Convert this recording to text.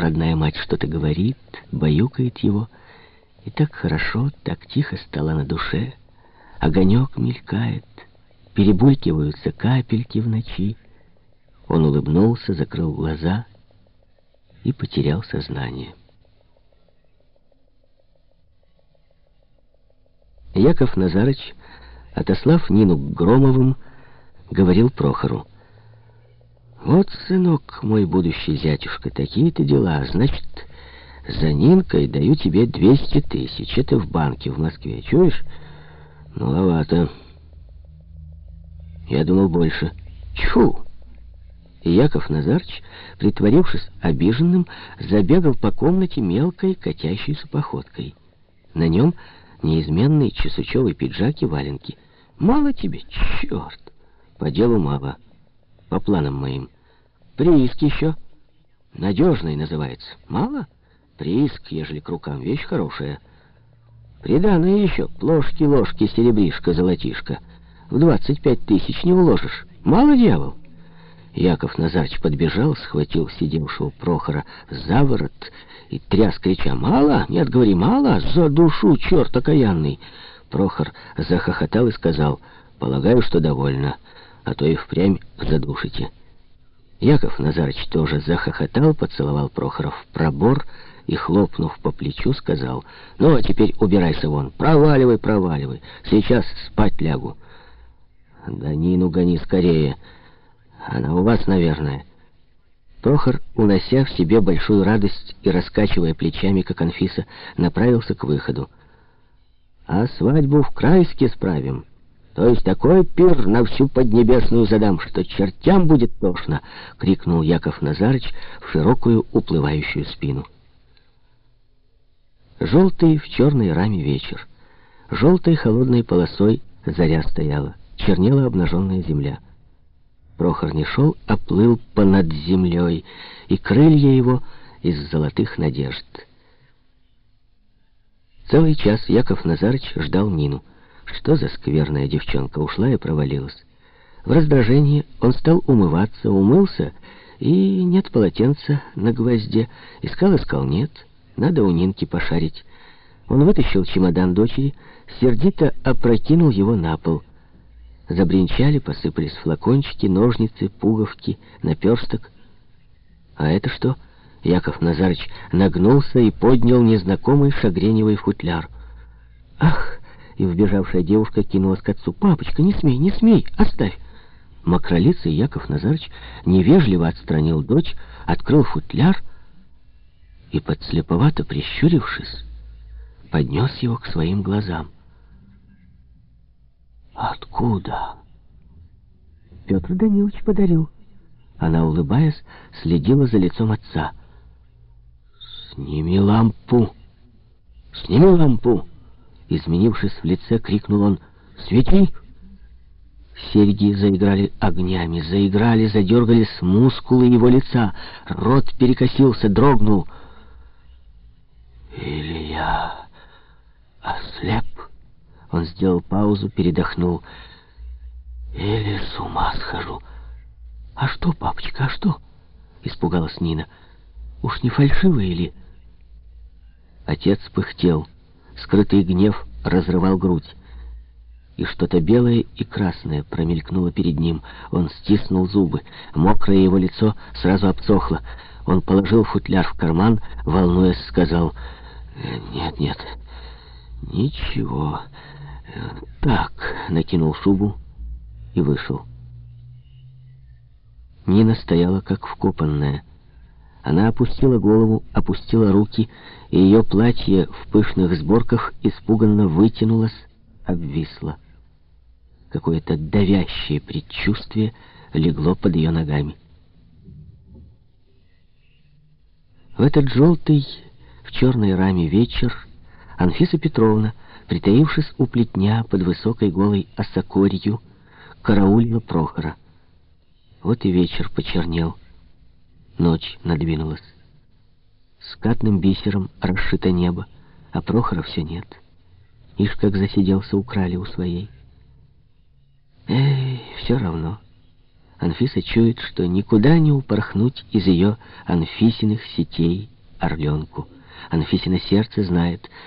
Родная мать что-то говорит, баюкает его. И так хорошо, так тихо стало на душе. Огонек мелькает, перебулькиваются капельки в ночи. Он улыбнулся, закрыл глаза и потерял сознание. Яков Назарыч, отослав Нину к Громовым, говорил Прохору. «Вот, сынок, мой будущий зятюшка, такие-то дела. Значит, за Нинкой даю тебе 200 тысяч. Это в банке в Москве. Чуешь? Маловато. Я думал больше. Чу!» И Яков Назарыч, притворившись обиженным, забегал по комнате мелкой катящейся походкой. На нем неизменный чесучевый пиджак и валенки. «Мало тебе? Черт! По делу мало. По планам моим. Прииск еще. Надежный называется. Мало? Прииск, ежели к рукам, вещь хорошая. Приданное еще. Плошки, ложки, серебришка, золотишко. В двадцать пять тысяч не уложишь. Мало, дьявол?» Яков Назарч подбежал, схватил сидевшего Прохора за ворот и тряс, крича «Мало? Нет, говори, мало? За душу, черт окаянный!» Прохор захохотал и сказал «Полагаю, что довольно, а то и впрямь задушите». Яков Назарыч тоже захохотал, поцеловал Прохора в пробор и, хлопнув по плечу, сказал «Ну, а теперь убирайся вон, проваливай, проваливай, сейчас спать лягу». «Да Нину гони скорее». Она у вас, наверное. Прохор, унося в себе большую радость и раскачивая плечами, как Анфиса, направился к выходу. «А свадьбу в Крайске справим. То есть такой пир на всю Поднебесную задам, что чертям будет тошно!» — крикнул Яков Назарыч в широкую уплывающую спину. Желтый в черной раме вечер. Желтой холодной полосой заря стояла, чернела обнаженная земля. Прохор не шел, а плыл понад землей, и крылья его из золотых надежд. Целый час Яков Назарыч ждал Нину. Что за скверная девчонка ушла и провалилась. В раздражении он стал умываться, умылся, и нет полотенца на гвозде. Искал-искал, нет. Надо у Нинки пошарить. Он вытащил чемодан дочери, сердито опрокинул его на пол — Забринчали, посыпались флакончики, ножницы, пуговки, наперсток. А это что? Яков Назарыч нагнулся и поднял незнакомый шагреневый футляр. «Ах!» И вбежавшая девушка кинулась к отцу. «Папочка, не смей, не смей, оставь!» Мокролицый Яков Назарыч невежливо отстранил дочь, открыл футляр и, подслеповато прищурившись, поднес его к своим глазам. «Откуда?» «Петр Данилович подарил». Она, улыбаясь, следила за лицом отца. «Сними лампу! Сними лампу!» Изменившись в лице, крикнул он «Свети!» Серьги заиграли огнями, заиграли, задергались мускулы его лица. Рот перекосился, дрогнул. «Или я ослеп?» Он сделал паузу, передохнул. «Или с ума схожу». «А что, папочка, а что?» Испугалась Нина. «Уж не фальшивый или...» Отец пыхтел. Скрытый гнев разрывал грудь. И что-то белое и красное промелькнуло перед ним. Он стиснул зубы. Мокрое его лицо сразу обсохло. Он положил футляр в карман, волнуясь, сказал... «Нет, нет, ничего...» «Так», — накинул шубу и вышел. Нина стояла как вкопанная. Она опустила голову, опустила руки, и ее платье в пышных сборках испуганно вытянулось, обвисло. Какое-то давящее предчувствие легло под ее ногами. В этот желтый, в черной раме вечер Анфиса Петровна притаившись у плетня под высокой голой осокорью, караулила Прохора. Вот и вечер почернел. Ночь надвинулась. Скатным бисером расшито небо, а Прохора все нет. Ишь, как засиделся украли у своей. Эй, все равно. Анфиса чует, что никуда не упорхнуть из ее Анфисиных сетей орленку. Анфисина сердце знает,